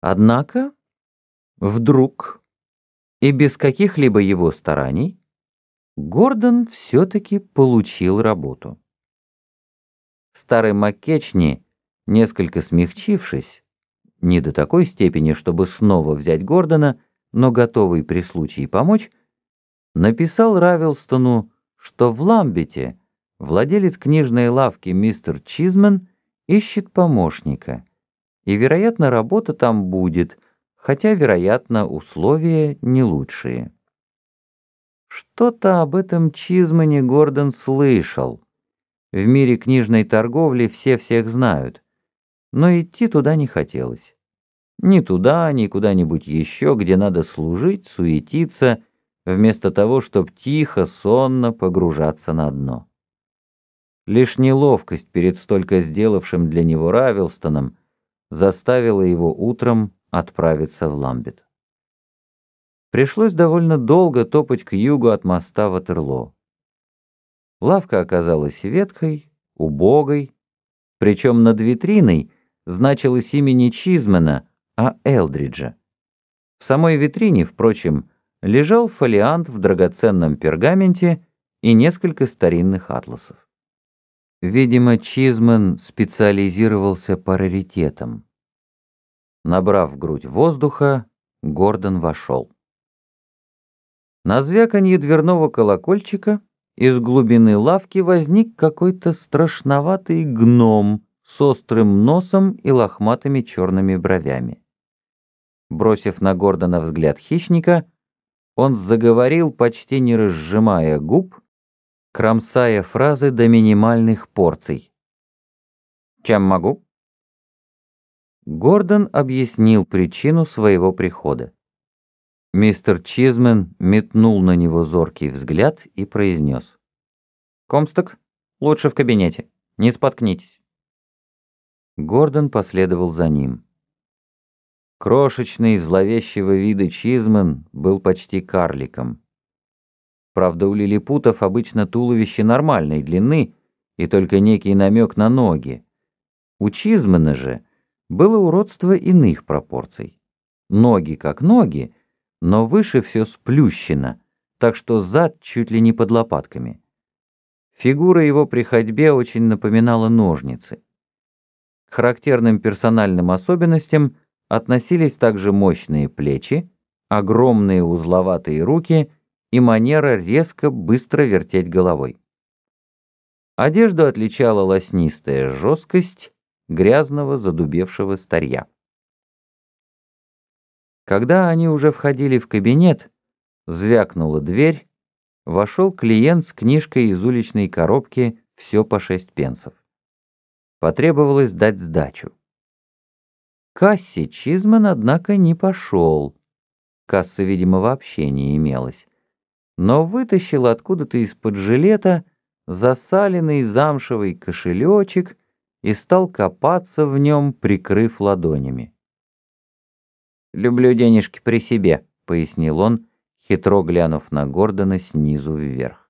Однако, вдруг, и без каких-либо его стараний, Гордон все-таки получил работу. Старый Маккечни, несколько смягчившись, не до такой степени, чтобы снова взять Гордона, но готовый при случае помочь, написал Равилстону, что в Ламбете владелец книжной лавки мистер Чизмен ищет помощника, и, вероятно, работа там будет, хотя, вероятно, условия не лучшие. Что-то об этом Чизмане Гордон слышал. В мире книжной торговли все всех знают, но идти туда не хотелось. Ни туда, ни куда-нибудь еще, где надо служить, суетиться, вместо того, чтобы тихо, сонно погружаться на дно. Лишь неловкость перед столько сделавшим для него Равилстоном заставила его утром отправиться в Ламбет. Пришлось довольно долго топать к югу от моста Ватерлоо. Лавка оказалась ветхой, убогой, причем над витриной значилось имя не Чизмена, а Элдриджа. В самой витрине, впрочем, лежал фолиант в драгоценном пергаменте и несколько старинных атласов. Видимо, Чизмен специализировался по раритетам. Набрав в грудь воздуха, Гордон вошел. На звяканье дверного колокольчика из глубины лавки возник какой-то страшноватый гном с острым носом и лохматыми черными бровями. Бросив на Гордона взгляд хищника, он заговорил, почти не разжимая губ, кромсая фразы до минимальных порций. «Чем могу?» Гордон объяснил причину своего прихода. Мистер Чизмен метнул на него зоркий взгляд и произнес. «Комсток, лучше в кабинете. Не споткнитесь». Гордон последовал за ним. Крошечный, зловещего вида Чизмен был почти карликом. Правда, у лилипутов обычно туловище нормальной длины и только некий намек на ноги. У Чизмена же было уродство иных пропорций. Ноги как ноги, но выше все сплющено, так что зад чуть ли не под лопатками. Фигура его при ходьбе очень напоминала ножницы. К характерным персональным особенностям относились также мощные плечи, огромные узловатые руки и манера резко быстро вертеть головой. Одежду отличала лоснистая жесткость грязного задубевшего старья. Когда они уже входили в кабинет, звякнула дверь, вошел клиент с книжкой из уличной коробки «Все по шесть пенсов». Потребовалось дать сдачу. кассе Чизман, однако, не пошел. Кассы, видимо, вообще не имелось но вытащил откуда-то из-под жилета засаленный замшевый кошелечек и стал копаться в нем, прикрыв ладонями. «Люблю денежки при себе», — пояснил он, хитро глянув на Гордона снизу вверх.